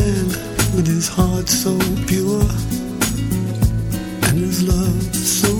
man with his heart so pure and his love so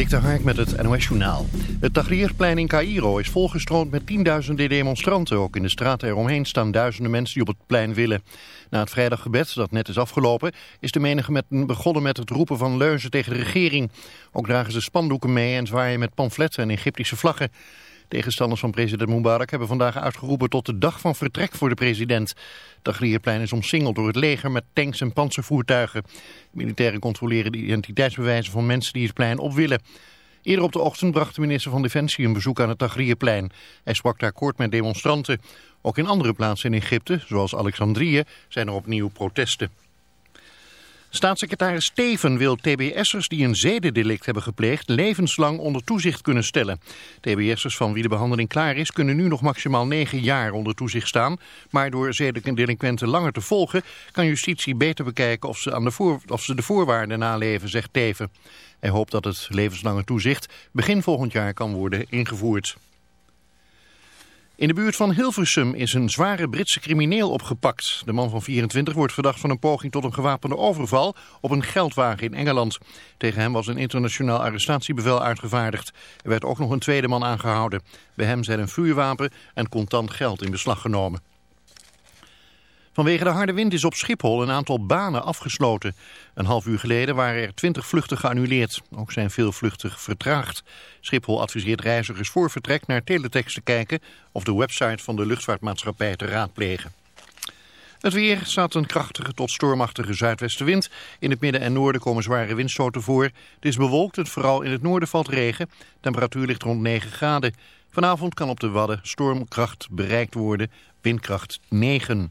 Dik de Hark met het NOS-journaal. Het Tahrirplein in Cairo is volgestroomd met tienduizenden demonstranten. Ook in de straten eromheen staan duizenden mensen die op het plein willen. Na het vrijdaggebed, dat net is afgelopen, is de menige begonnen met het roepen van leuzen tegen de regering. Ook dragen ze spandoeken mee en zwaaien met pamfletten en Egyptische vlaggen. Tegenstanders van president Mubarak hebben vandaag uitgeroepen tot de dag van vertrek voor de president. Tahrirplein is omsingeld door het leger met tanks en panzervoertuigen. Militairen controleren de identiteitsbewijzen van mensen die het plein op willen. Eerder op de ochtend bracht de minister van Defensie een bezoek aan het Tahrirplein. Hij sprak daar kort met demonstranten. Ook in andere plaatsen in Egypte, zoals Alexandrië, zijn er opnieuw protesten. Staatssecretaris Steven wil tbs'ers die een zedendelict hebben gepleegd levenslang onder toezicht kunnen stellen. TBS'ers van wie de behandeling klaar is kunnen nu nog maximaal negen jaar onder toezicht staan. Maar door zedendelinquenten langer te volgen kan justitie beter bekijken of ze, aan de, of ze de voorwaarden naleven, zegt Teven. Hij hoopt dat het levenslange toezicht begin volgend jaar kan worden ingevoerd. In de buurt van Hilversum is een zware Britse crimineel opgepakt. De man van 24 wordt verdacht van een poging tot een gewapende overval op een geldwagen in Engeland. Tegen hem was een internationaal arrestatiebevel uitgevaardigd. Er werd ook nog een tweede man aangehouden. Bij hem zijn een vuurwapen en contant geld in beslag genomen. Vanwege de harde wind is op Schiphol een aantal banen afgesloten. Een half uur geleden waren er 20 vluchten geannuleerd. Ook zijn veel vluchten vertraagd. Schiphol adviseert reizigers voor vertrek naar teletext te kijken... of de website van de luchtvaartmaatschappij te raadplegen. Het weer staat een krachtige tot stormachtige zuidwestenwind. In het midden en noorden komen zware windstoten voor. Het is bewolkt en vooral in het noorden valt regen. Temperatuur ligt rond 9 graden. Vanavond kan op de Wadden stormkracht bereikt worden, windkracht 9.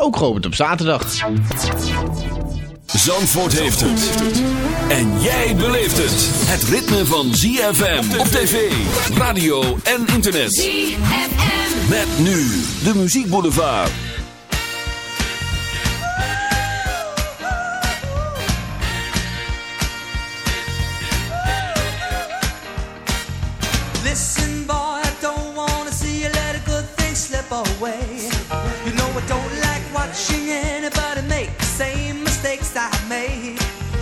ook geopend op zaterdag. Zandvoort heeft het. En jij beleeft het. Het ritme van ZFM op tv, radio en internet. ZFM. Met nu de muziekboulevard. Listen, boy, I don't wanna see you let a good thing slip away. You know I don't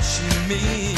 She means.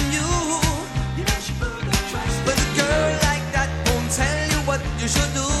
anjo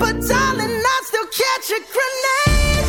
But darling, I still catch a grenade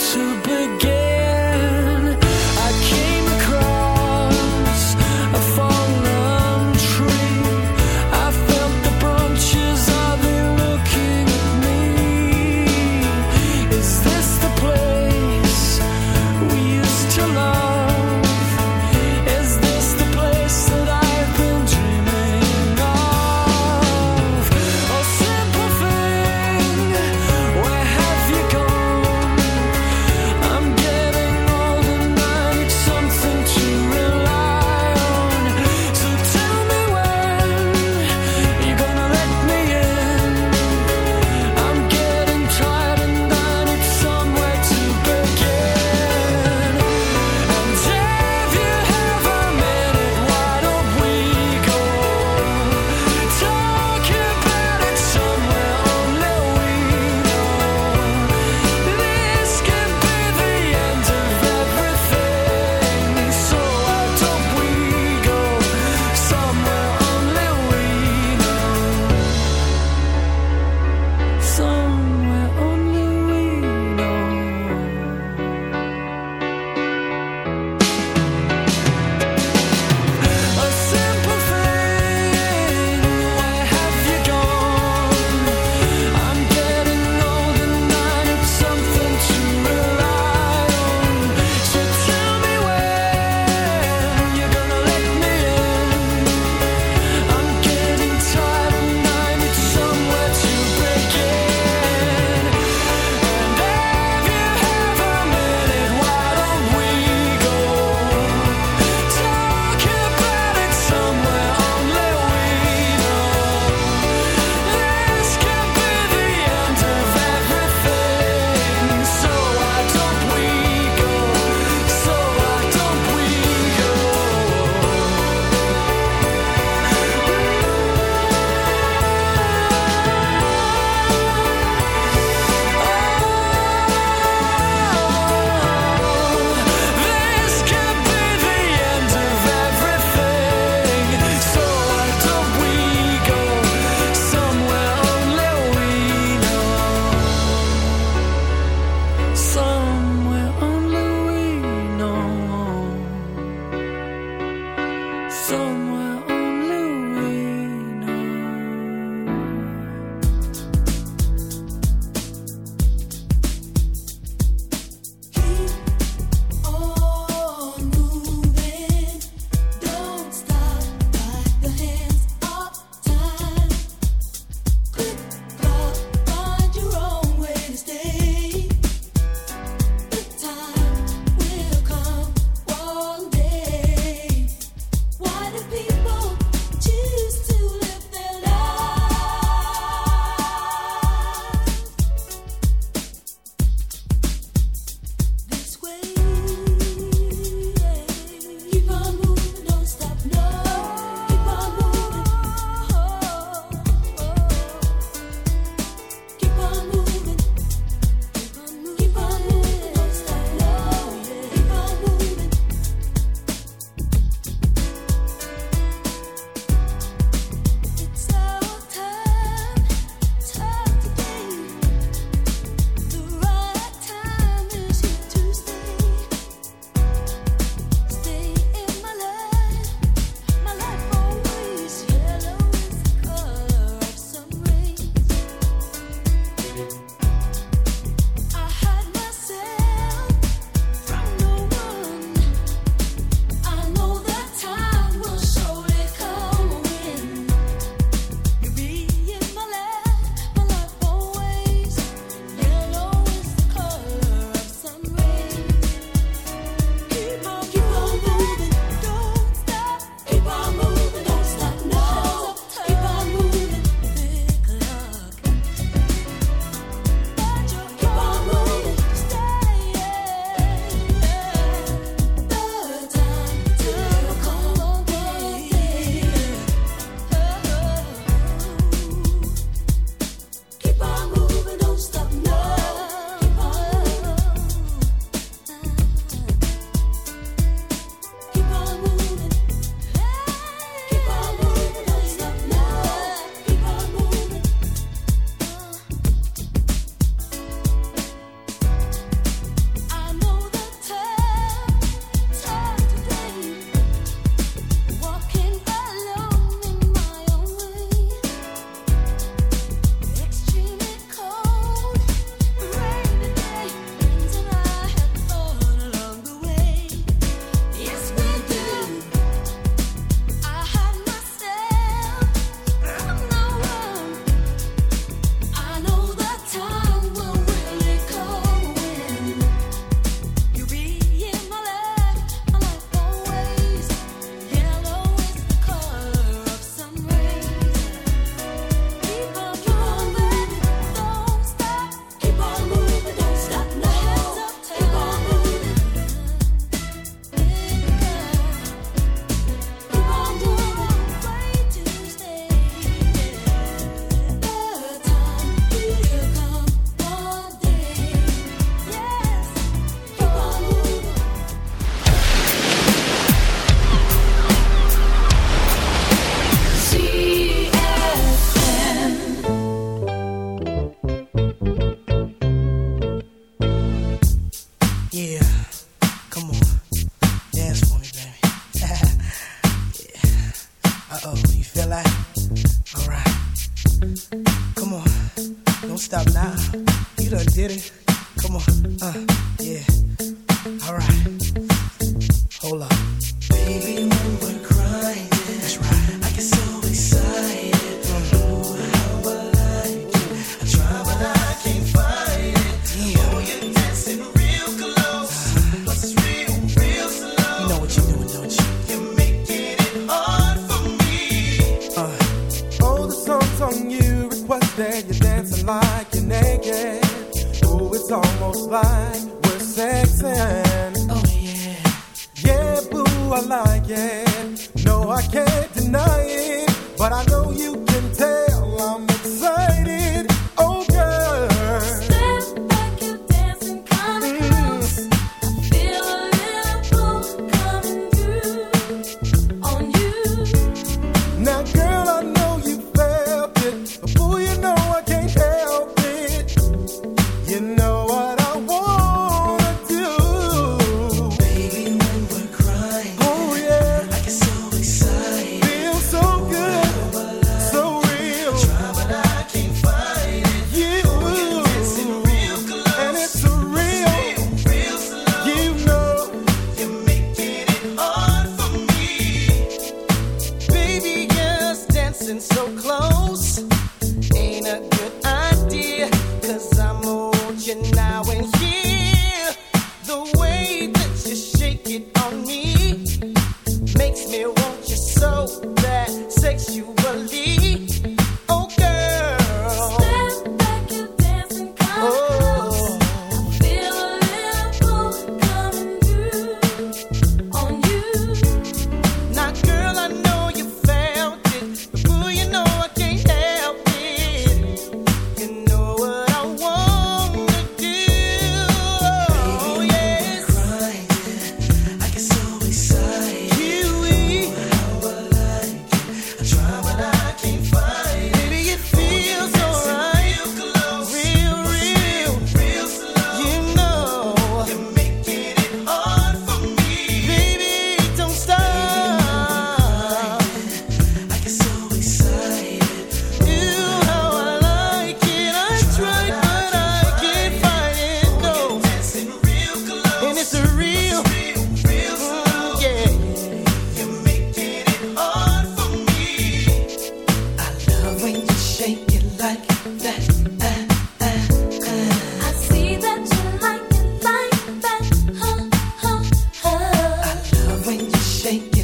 to begin.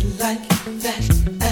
like that.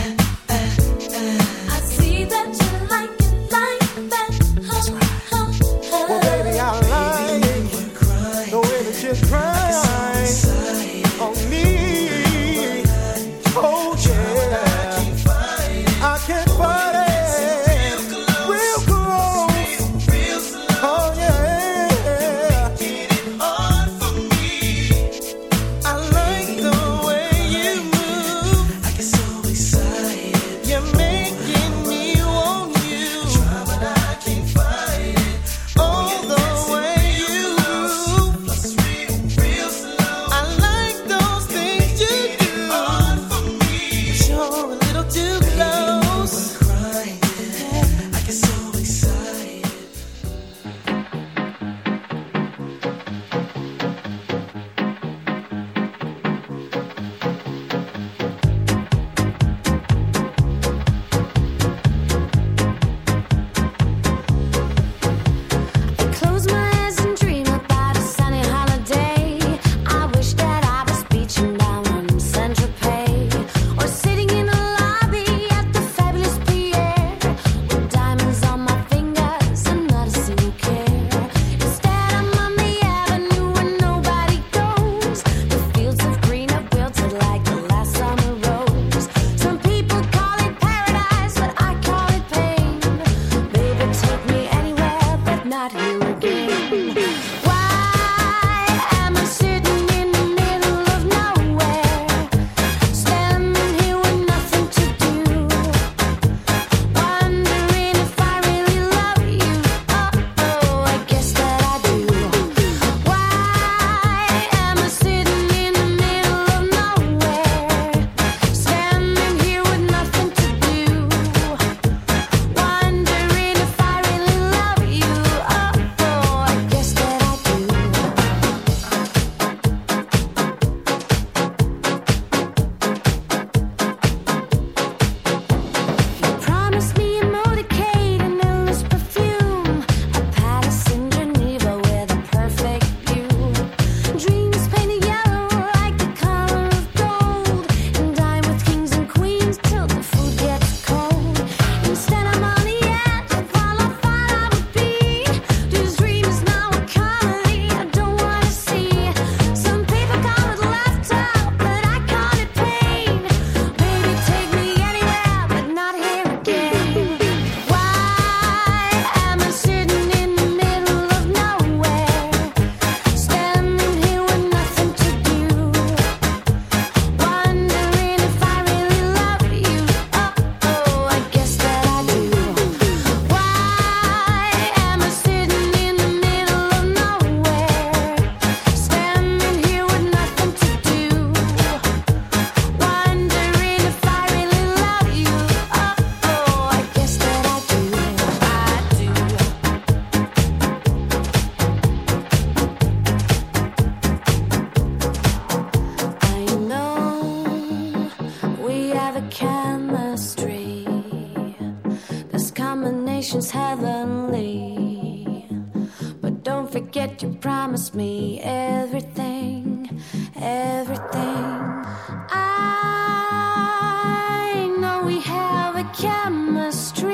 Chemistry.